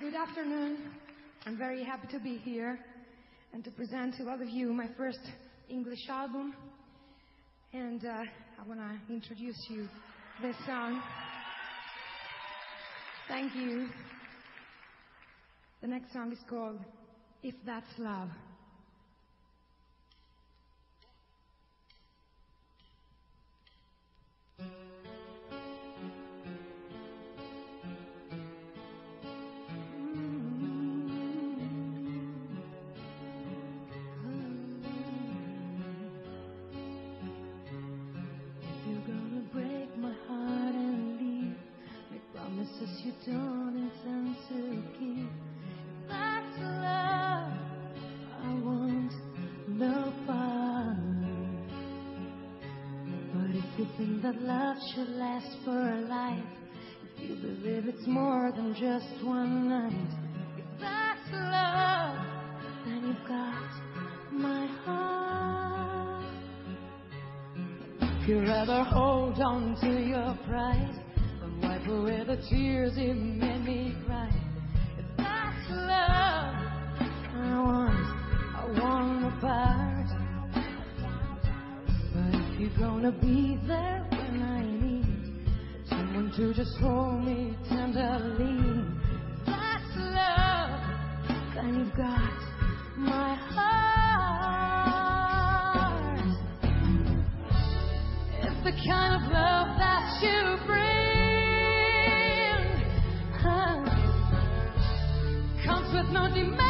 Good afternoon. I'm very happy to be here and to present to all of you my first English album. And uh, I want to introduce you this song. Thank you. The next song is called If That's Love. That love should last for a life. If you believe it's more than just one night. If that's love, then you've got my heart. If you'd rather hold on to your pride and wipe away the tears it made me cry. If that's love, I want, I want a part. You're gonna be there when I need someone to just hold me tenderly, that's love, then you've got my heart. It's the kind of love that you bring, huh, comes with no demand.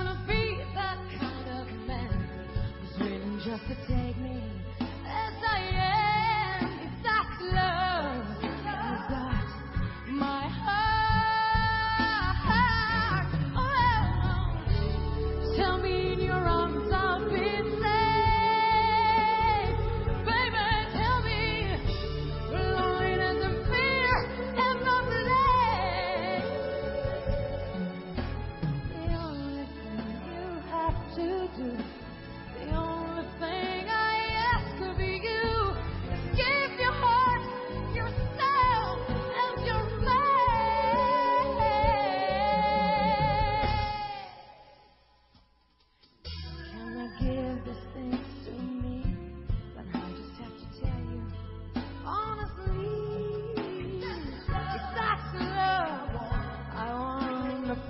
Thank take me as I am. It's that love got my heart. Oh. Tell me in your arms I'll be safe. Baby, tell me loneliness and fear have no place. The only thing you have to do